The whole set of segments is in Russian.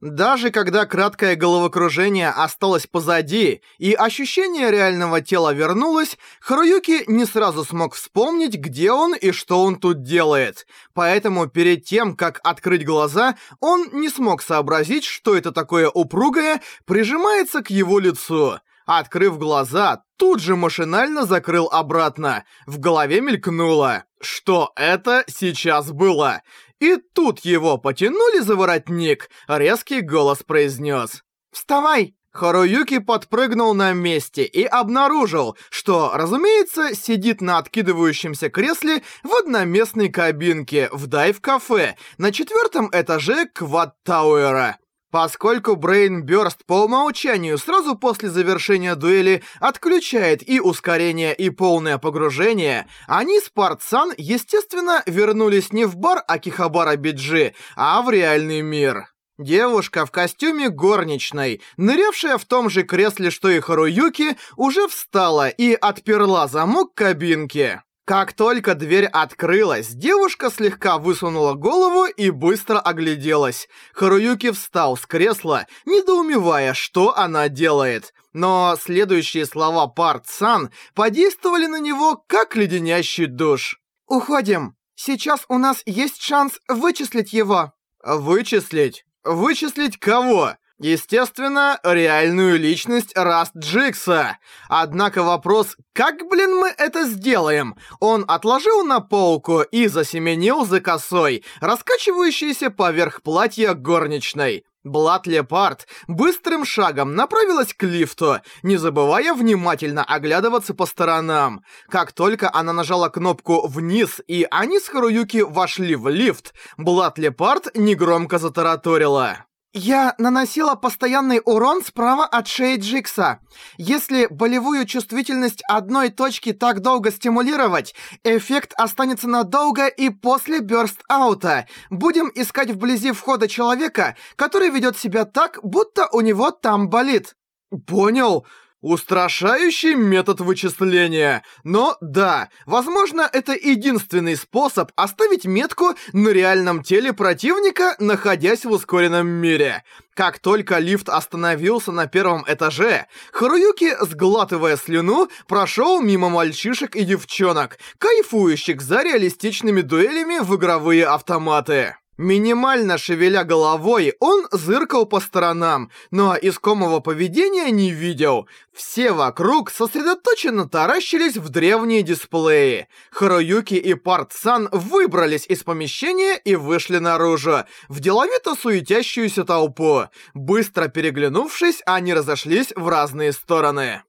Даже когда краткое головокружение осталось позади и ощущение реального тела вернулось, Харуюки не сразу смог вспомнить, где он и что он тут делает. Поэтому перед тем, как открыть глаза, он не смог сообразить, что это такое упругое прижимается к его лицу. Открыв глаза, тут же машинально закрыл обратно. В голове мелькнуло, что это сейчас было. И тут его потянули за воротник, резкий голос произнес. «Вставай!» Харуюки подпрыгнул на месте и обнаружил, что, разумеется, сидит на откидывающемся кресле в одноместной кабинке в дайв-кафе на четвертом этаже Квад-Тауэра. Поскольку Burst по умолчанию сразу после завершения дуэли отключает и ускорение, и полное погружение, они с Партсан, естественно, вернулись не в бар Акихабара Биджи, а в реальный мир. Девушка в костюме горничной, нырявшая в том же кресле, что и Харуюки, уже встала и отперла замок кабинки. Как только дверь открылась, девушка слегка высунула голову и быстро огляделась. Харуюки встал с кресла, недоумевая, что она делает. Но следующие слова Парт-сан подействовали на него, как леденящий душ. «Уходим. Сейчас у нас есть шанс вычислить его». «Вычислить? Вычислить кого?» Естественно, реальную личность Раст Джикса. Однако вопрос, как, блин, мы это сделаем? Он отложил на полку и засеменил за косой, раскачивающейся поверх платья горничной. Блат Лепард быстрым шагом направилась к лифту, не забывая внимательно оглядываться по сторонам. Как только она нажала кнопку «Вниз» и они с Харуюки вошли в лифт, Блат Лепард негромко затараторила. Я наносила постоянный урон справа от шеи Джикса. Если болевую чувствительность одной точки так долго стимулировать, эффект останется надолго и после бёрст-аута. Будем искать вблизи входа человека, который ведет себя так, будто у него там болит. Понял. Устрашающий метод вычисления. Но да, возможно, это единственный способ оставить метку на реальном теле противника, находясь в ускоренном мире. Как только лифт остановился на первом этаже, Харуюки, сглатывая слюну, прошел мимо мальчишек и девчонок, кайфующих за реалистичными дуэлями в игровые автоматы. Минимально шевеля головой, он зыркал по сторонам, но искомого поведения не видел. Все вокруг сосредоточенно таращились в древние дисплеи. Харуюки и Парт-сан выбрались из помещения и вышли наружу, в деловито суетящуюся толпу. Быстро переглянувшись, они разошлись в разные стороны.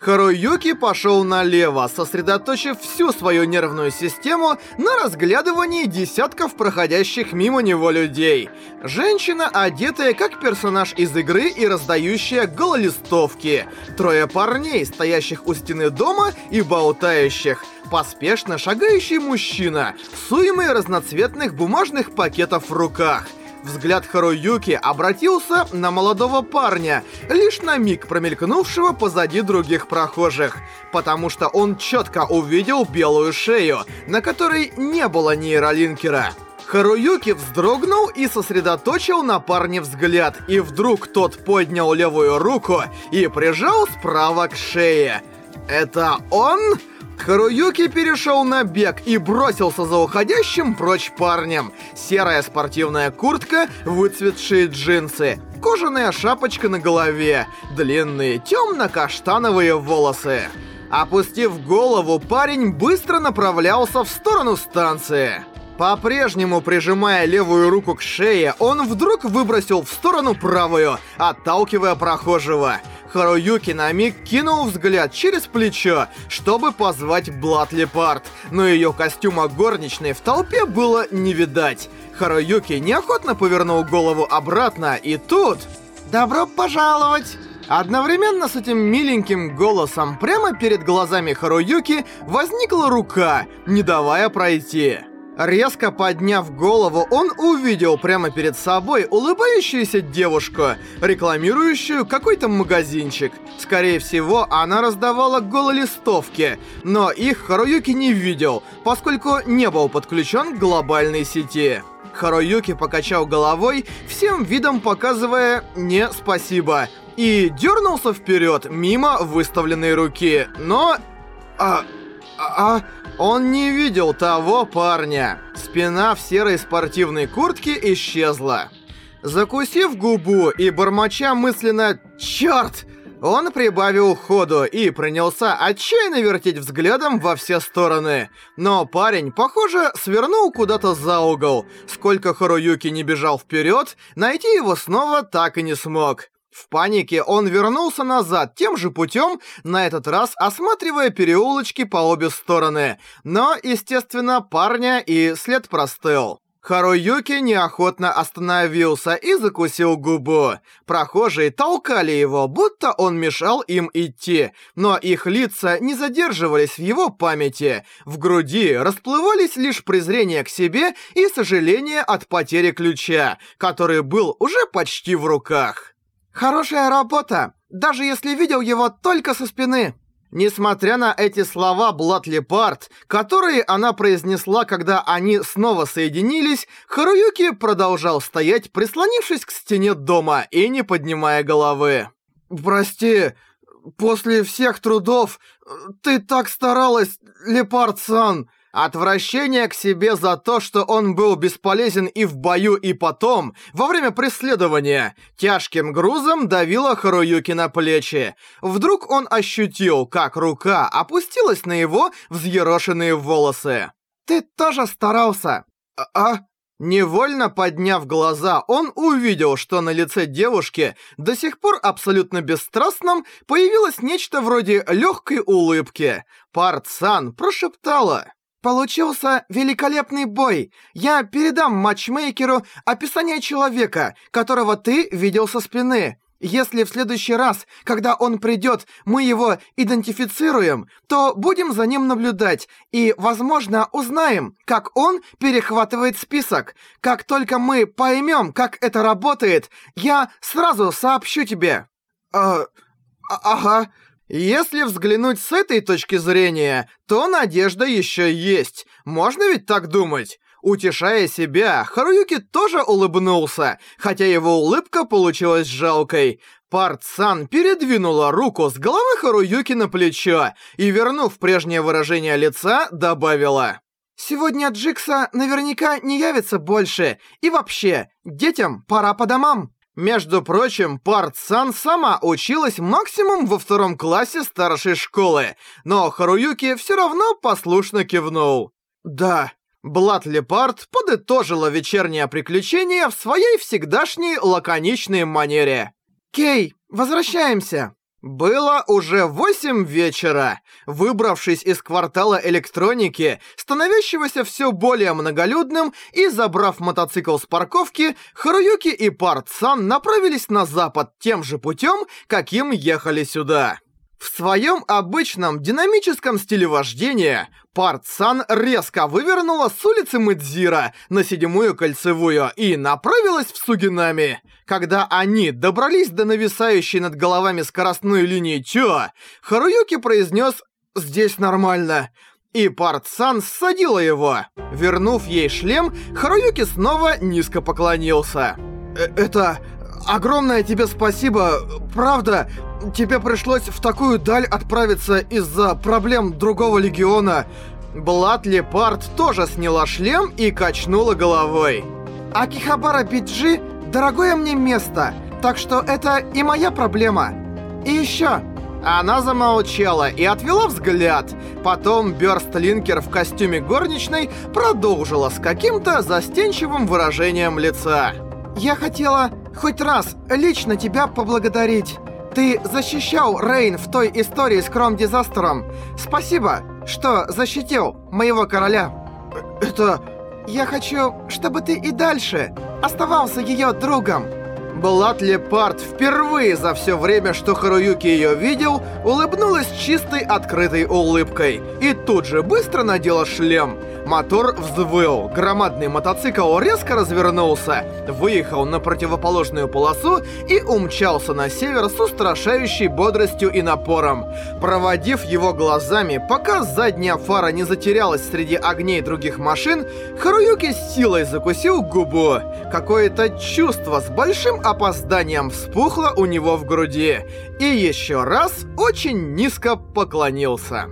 Харуюки пошел налево, сосредоточив всю свою нервную систему на разглядывании десятков проходящих мимо него людей. Женщина, одетая как персонаж из игры и раздающая гололистовки. Трое парней, стоящих у стены дома и болтающих. Поспешно шагающий мужчина, с уймой разноцветных бумажных пакетов в руках. Взгляд Харуюки обратился на молодого парня, лишь на миг промелькнувшего позади других прохожих, потому что он четко увидел белую шею, на которой не было нейролинкера. Харуюки вздрогнул и сосредоточил на парне взгляд, и вдруг тот поднял левую руку и прижал справа к шее. «Это он?» Харуюки перешел на бег и бросился за уходящим прочь парнем. Серая спортивная куртка, выцветшие джинсы, кожаная шапочка на голове, длинные темно-каштановые волосы. Опустив голову, парень быстро направлялся в сторону станции. По-прежнему прижимая левую руку к шее, он вдруг выбросил в сторону правую, отталкивая прохожего. Харуюки на миг кинул взгляд через плечо, чтобы позвать Блад Лепард, но ее костюма горничной в толпе было не видать. Харуюки неохотно повернул голову обратно, и тут... «Добро пожаловать!» Одновременно с этим миленьким голосом прямо перед глазами Харуюки возникла рука, не давая пройти. Резко подняв голову, он увидел прямо перед собой улыбающуюся девушку, рекламирующую какой-то магазинчик. Скорее всего, она раздавала гололистовки, но их Харуюки не видел, поскольку не был подключен к глобальной сети. Харуюки покачал головой, всем видом показывая «не спасибо», и дернулся вперед мимо выставленной руки, но... А... А... Он не видел того парня. Спина в серой спортивной куртке исчезла. Закусив губу и бормоча мысленно «Чёрт!», он прибавил ходу и принялся отчаянно вертеть взглядом во все стороны. Но парень, похоже, свернул куда-то за угол. Сколько Харуюки не бежал вперед, найти его снова так и не смог. В панике он вернулся назад тем же путем, на этот раз осматривая переулочки по обе стороны. Но, естественно, парня и след простыл. Харуюки неохотно остановился и закусил губу. Прохожие толкали его, будто он мешал им идти, но их лица не задерживались в его памяти. В груди расплывались лишь презрение к себе и сожаление от потери ключа, который был уже почти в руках. Хорошая работа, даже если видел его только со спины. Несмотря на эти слова Блат Лепард, которые она произнесла, когда они снова соединились, Харуюки продолжал стоять, прислонившись к стене дома и не поднимая головы. «Прости, после всех трудов ты так старалась, Лепард-сан!» Отвращение к себе за то, что он был бесполезен и в бою, и потом, во время преследования, тяжким грузом давило Харуюки на плечи. Вдруг он ощутил, как рука опустилась на его взъерошенные волосы. «Ты тоже старался!» «А?» а?» Невольно подняв глаза, он увидел, что на лице девушки, до сих пор абсолютно бесстрастном, появилось нечто вроде легкой улыбки. Парт-сан прошептала. Получился великолепный бой. Я передам матчмейкеру описание человека, которого ты видел со спины. Если в следующий раз, когда он придет, мы его идентифицируем, то будем за ним наблюдать и, возможно, узнаем, как он перехватывает список. Как только мы поймем, как это работает, я сразу сообщу тебе. А... а ага... Если взглянуть с этой точки зрения, то надежда еще есть. Можно ведь так думать? Утешая себя, Харуюки тоже улыбнулся, хотя его улыбка получилась жалкой. Парт-сан передвинула руку с головы Харуюки на плечо и, вернув прежнее выражение лица, добавила. «Сегодня Джикса наверняка не явится больше, и вообще, детям пора по домам». Между прочим, Парт-сан сама училась максимум во втором классе старшей школы, но Харуюки все равно послушно кивнул. Да, Блат Лепард подытожила вечернее приключение в своей всегдашней лаконичной манере. «Кей, возвращаемся!» Было уже восемь вечера. Выбравшись из квартала электроники, становящегося все более многолюдным, и забрав мотоцикл с парковки, Харуюки и Парт-сан направились на запад тем же путем, каким ехали сюда. В своем обычном динамическом стиле вождения Парт-сан резко вывернула с улицы Мэдзира на седьмую кольцевую и направилась в Сугинами. Когда они добрались до нависающей над головами скоростной линии Чо, Харуюки произнес «Здесь нормально». И Парт-сан ссадила его. Вернув ей шлем, Харуюки снова низко поклонился. «Э, «Это... огромное тебе спасибо, правда, тебе пришлось в такую даль отправиться из-за проблем другого легиона. Блад Лепард тоже сняла шлем и качнула головой. Акихабара Биджи – дорогое мне место, так что это и моя проблема. И еще. Она замолчала и отвела взгляд. Потом Бёрстлинкер в костюме горничной продолжила с каким-то застенчивым выражением лица. «Я хотела хоть раз лично тебя поблагодарить. Ты защищал Рейн в той истории с Кром-дизастером. Спасибо, что защитил моего короля. Это... Я хочу, чтобы ты и дальше оставался ее другом. Блад Лепард впервые за все время, что Харуюки ее видел, улыбнулась чистой открытой улыбкой и тут же быстро надела шлем. Мотор взвыл, громадный мотоцикл резко развернулся, выехал на противоположную полосу и умчался на север с устрашающей бодростью и напором. Проводив его глазами, пока задняя фара не затерялась среди огней других машин, Харуюки с силой закусил губу. Какое-то чувство с большим опозданием вспухло у него в груди. И еще раз очень низко поклонился.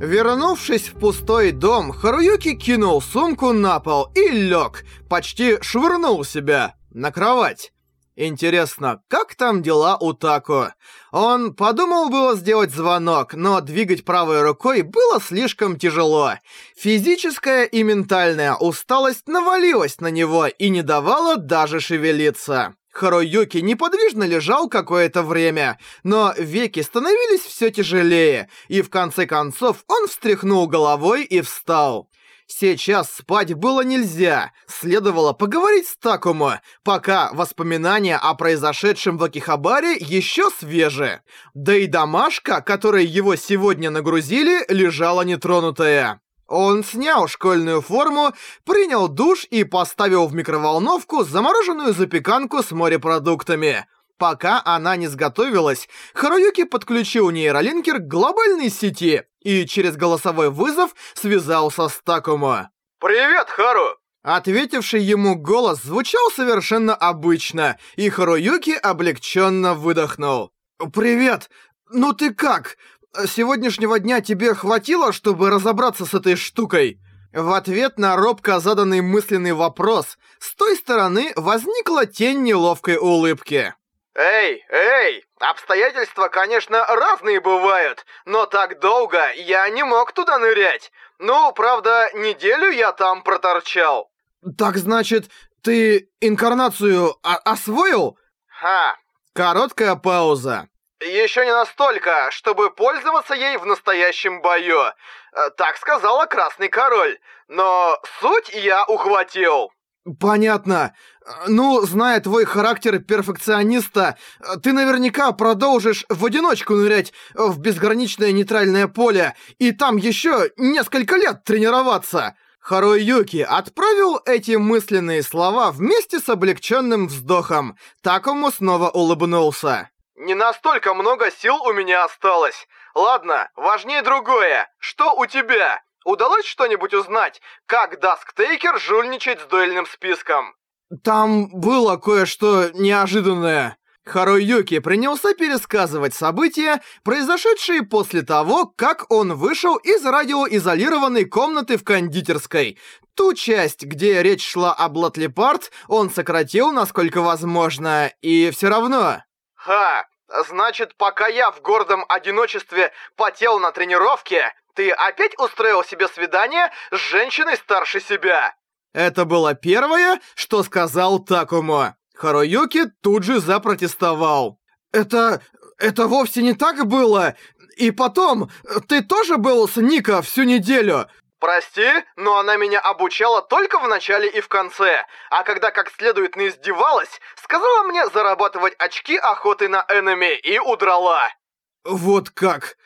Вернувшись в пустой дом, Харуюки кинул сумку на пол и лег, почти швырнул себя на кровать. Интересно, как там дела у Тако? Он подумал было сделать звонок, но двигать правой рукой было слишком тяжело. Физическая и ментальная усталость навалилась на него и не давала даже шевелиться. Харуюки неподвижно лежал какое-то время, но веки становились все тяжелее, и в конце концов он встряхнул головой и встал. Сейчас спать было нельзя, следовало поговорить с Такумо, пока воспоминания о произошедшем в Акихабаре еще свежи. Да и домашка, которой его сегодня нагрузили, лежала нетронутая. Он снял школьную форму, принял душ и поставил в микроволновку замороженную запеканку с морепродуктами. Пока она не сготовилась, Харуюки подключил нейролинкер к глобальной сети и через голосовой вызов связался с Такумо. «Привет, Хару!» Ответивший ему голос звучал совершенно обычно, и Харуюки облегченно выдохнул. «Привет! Ну ты как? Сегодняшнего дня тебе хватило, чтобы разобраться с этой штукой?» В ответ на робко заданный мысленный вопрос, с той стороны возникла тень неловкой улыбки. «Эй, эй, обстоятельства, конечно, разные бывают, но так долго я не мог туда нырять. Ну, правда, неделю я там проторчал». «Так значит, ты инкарнацию освоил?» «Ха». Короткая пауза. Еще не настолько, чтобы пользоваться ей в настоящем бою. Э, так сказала Красный Король. Но суть я ухватил. Понятно. Ну, зная твой характер перфекциониста, ты наверняка продолжишь в одиночку нырять в безграничное нейтральное поле и там еще несколько лет тренироваться. Харуи Юки отправил эти мысленные слова вместе с облегченным вздохом. Такуму снова улыбнулся. Не настолько много сил у меня осталось. Ладно, важнее другое. Что у тебя? Удалось что-нибудь узнать, как Дасктейкер жульничает с дуэльным списком? Там было кое-что неожиданное. Харуюки принялся пересказывать события, произошедшие после того, как он вышел из радиоизолированной комнаты в кондитерской. Ту часть, где речь шла о Блатлепарт, он сократил насколько возможно, и все равно... «Ха! Значит, пока я в гордом одиночестве потел на тренировке, ты опять устроил себе свидание с женщиной старше себя?» Это было первое, что сказал Такумо. Харуюки тут же запротестовал. «Это... это вовсе не так было. И потом, ты тоже был с Ника всю неделю. Прости, но она меня обучала только в начале и в конце, а когда как следует наиздевалась, сказала мне зарабатывать очки охоты на энеми и удрала. Вот как.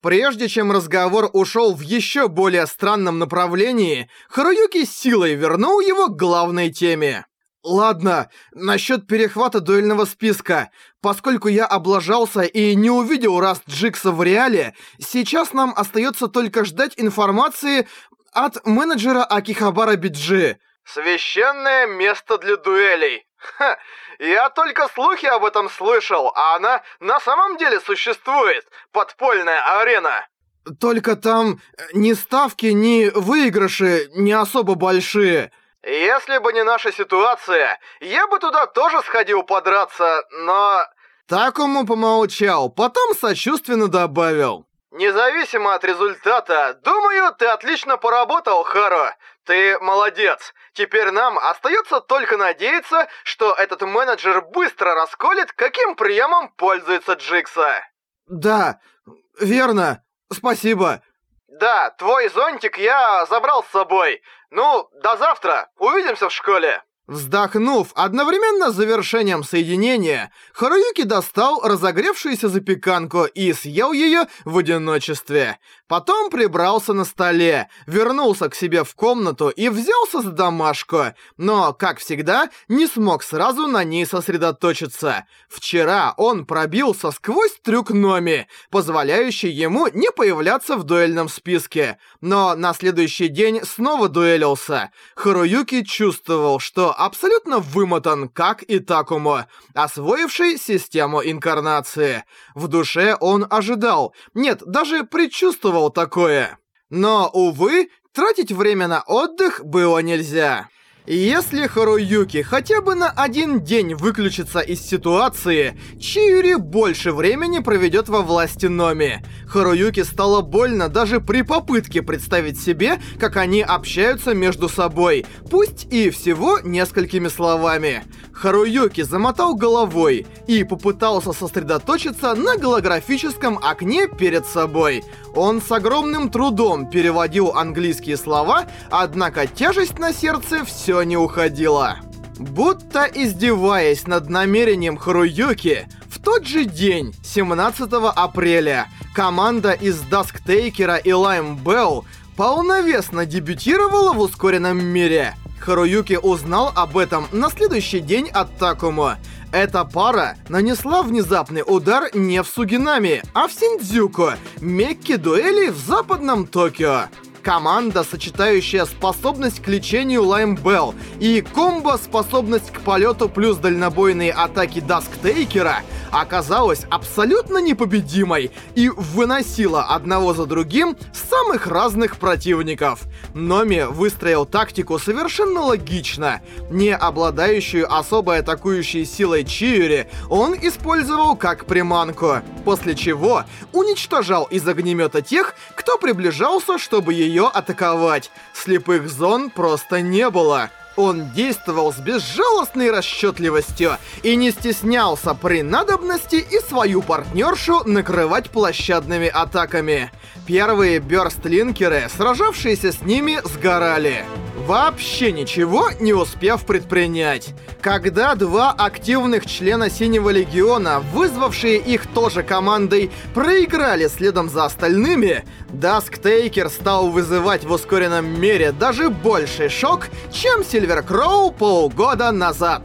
Прежде чем разговор ушел в еще более странном направлении, Харуюки силой вернул его к главной теме. Ладно, насчет перехвата дуэльного списка. Поскольку я облажался и не увидел Раст Джикса в реале, сейчас нам остается только ждать информации от менеджера Акихабара Биджи. Священное место для дуэлей. Ха, я только слухи об этом слышал, а она на самом деле существует. Подпольная арена. Только там ни ставки, ни выигрыши не особо большие. Если бы не наша ситуация, я бы туда тоже сходил подраться, но... Такому помолчал, потом сочувственно добавил. Независимо от результата, думаю, ты отлично поработал, Харо. Ты молодец. Теперь нам остается только надеяться, что этот менеджер быстро расколет, каким приемом пользуется Джикса. Да, верно. Спасибо. Да, твой зонтик я забрал с собой. Ну, до завтра. Увидимся в школе. Вздохнув одновременно с завершением соединения, Харуюки достал разогревшуюся запеканку и съел ее в одиночестве. Потом прибрался на столе, вернулся к себе в комнату и взялся за домашку, но, как всегда, не смог сразу на ней сосредоточиться. Вчера он пробился сквозь трюк Номи, позволяющий ему не появляться в дуэльном списке, но на следующий день снова дуэлился. Харуюки чувствовал, что абсолютно вымотан, как и Такому, освоивший систему инкарнации. В душе он ожидал, нет, даже предчувствовал такое. Но, увы, тратить время на отдых было нельзя. Если Харуюки хотя бы на один день выключится из ситуации, Чиури больше времени проведет во власти Номи. Харуюки стало больно даже при попытке представить себе, как они общаются между собой, пусть и всего несколькими словами. Харуюки замотал головой и попытался сосредоточиться на голографическом окне перед собой. Он с огромным трудом переводил английские слова, однако тяжесть на сердце все не уходила. Будто издеваясь над намерением Харуюки, в тот же день, 17 апреля, команда из Дасктейкера и Лайм Белл полновесно дебютировала в ускоренном мире — Харуюки узнал об этом на следующий день от Такому. Эта пара нанесла внезапный удар не в Сугинами, а в Синдзюку, мекке дуэли в западном Токио. Команда, сочетающая способность к лечению Лаймбелл и комбо-способность к полету плюс дальнобойные атаки Дасктейкера, оказалась абсолютно непобедимой и выносила одного за другим самых разных противников. Номи выстроил тактику совершенно логично. Не обладающую особой атакующей силой Чиури, он использовал как приманку, после чего уничтожал из огнемета тех, кто приближался, чтобы ее ее атаковать. Слепых зон просто не было. Он действовал с безжалостной расчетливостью и не стеснялся при надобности и свою партнершу накрывать площадными атаками. Первые бёрстлинкеры, сражавшиеся с ними, сгорали вообще ничего не успев предпринять. Когда два активных члена Синего Легиона, вызвавшие их тоже командой, проиграли следом за остальными, Дасктейкер стал вызывать в ускоренном мире даже больший шок, чем Сильвер Кроу полгода назад.